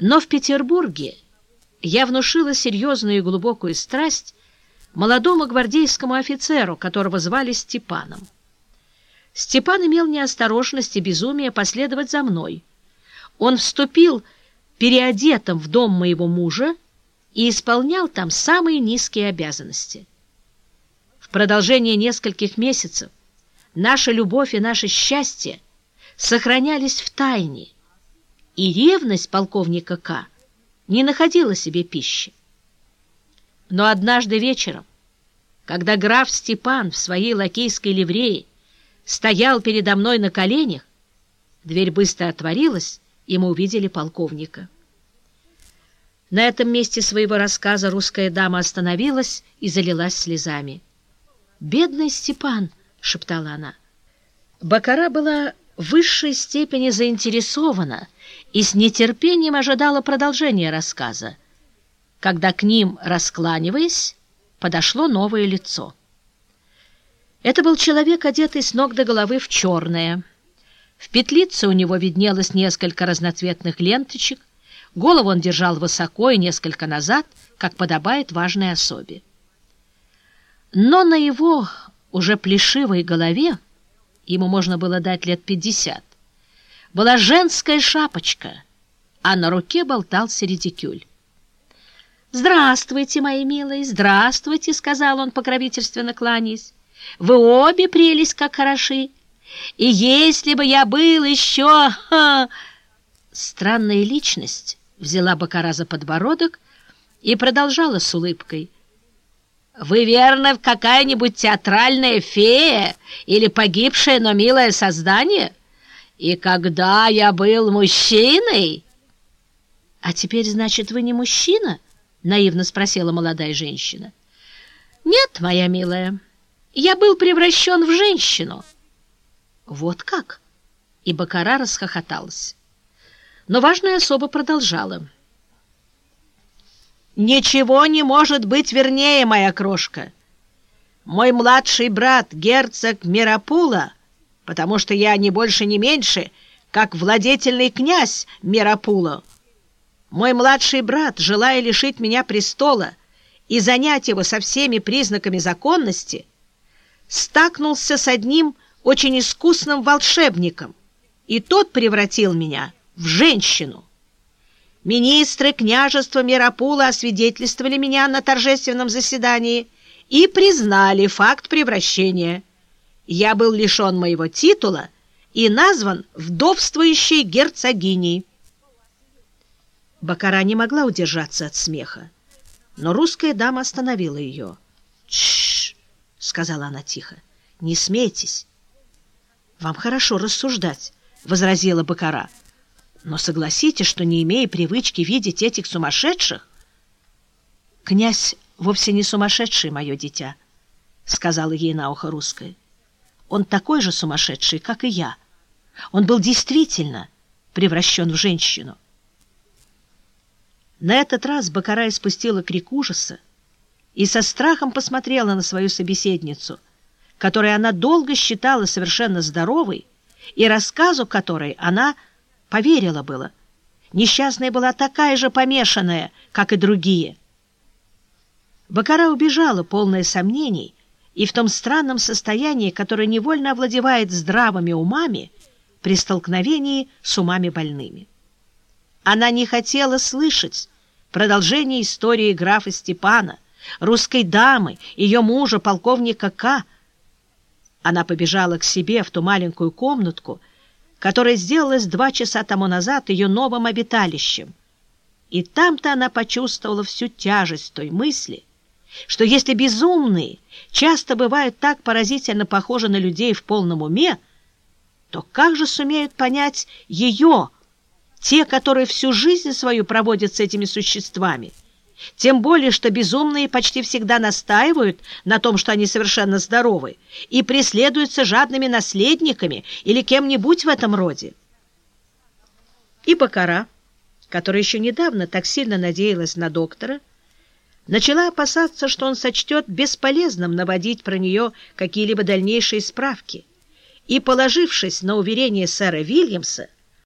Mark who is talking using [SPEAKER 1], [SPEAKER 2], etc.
[SPEAKER 1] Но в Петербурге я внушила серьезную и глубокую страсть молодому гвардейскому офицеру, которого звали Степаном. Степан имел неосторожность и безумие последовать за мной. Он вступил переодетым в дом моего мужа и исполнял там самые низкие обязанности. В продолжение нескольких месяцев наша любовь и наше счастье сохранялись в тайне, и ревность полковника К. не находила себе пищи. Но однажды вечером, когда граф Степан в своей лакейской ливрее стоял передо мной на коленях, дверь быстро отворилась, и мы увидели полковника. На этом месте своего рассказа русская дама остановилась и залилась слезами. «Бедный Степан!» — шептала она. Бакара была высшей степени заинтересована и с нетерпением ожидала продолжения рассказа, когда к ним, раскланиваясь, подошло новое лицо. Это был человек, одетый с ног до головы в черное. В петлице у него виднелось несколько разноцветных ленточек, голову он держал высоко и несколько назад, как подобает важной особе. Но на его уже плешивой голове, ему можно было дать лет пятьдесят, была женская шапочка, а на руке болтался редикюль. «Здравствуйте, мои милые, здравствуйте!» — сказал он, покровительственно кланяясь. Вы обе прелесть как хороши. И если бы я был еще... Странная личность взяла Бакара за подбородок и продолжала с улыбкой. «Вы, верно, какая-нибудь театральная фея или погибшее, но милое создание? И когда я был мужчиной...» «А теперь, значит, вы не мужчина?» — наивно спросила молодая женщина. «Нет, моя милая». Я был превращен в женщину. Вот как? И Бакара расхохоталась. Но важная особа продолжала. «Ничего не может быть вернее, моя крошка. Мой младший брат, герцог Мирапула, потому что я не больше, не меньше, как владетельный князь Мирапула. Мой младший брат, желая лишить меня престола и занять его со всеми признаками законности, — стакнулся с одним очень искусным волшебником, и тот превратил меня в женщину. Министры княжества Миропула освидетельствовали меня на торжественном заседании и признали факт превращения. Я был лишен моего титула и назван вдовствующей герцогиней. Бакара не могла удержаться от смеха, но русская дама остановила ее. «Тш!» — сказала она тихо. — Не смейтесь. — Вам хорошо рассуждать, — возразила Бакара. — Но согласитесь, что, не имея привычки видеть этих сумасшедших... — Князь вовсе не сумасшедший, мое дитя, — сказала ей на ухо русская. — Он такой же сумасшедший, как и я. Он был действительно превращен в женщину. На этот раз Бакара испустила крик ужаса, и со страхом посмотрела на свою собеседницу, которую она долго считала совершенно здоровой, и рассказу которой она поверила было. Несчастная была такая же помешанная, как и другие. Бакара убежала, полная сомнений, и в том странном состоянии, которое невольно овладевает здравыми умами при столкновении с умами больными. Она не хотела слышать продолжение истории графа Степана, русской дамы, ее мужа, полковника К. Она побежала к себе в ту маленькую комнатку, которая сделалась два часа тому назад ее новым обиталищем. И там-то она почувствовала всю тяжесть той мысли, что если безумные часто бывают так поразительно похожи на людей в полном уме, то как же сумеют понять ее, те, которые всю жизнь свою проводят с этими существами? Тем более, что безумные почти всегда настаивают на том, что они совершенно здоровы, и преследуются жадными наследниками или кем-нибудь в этом роде. И Бакара, которая еще недавно так сильно надеялась на доктора, начала опасаться, что он сочтет бесполезным наводить про нее какие-либо дальнейшие справки, и, положившись на уверение сэра Вильямса,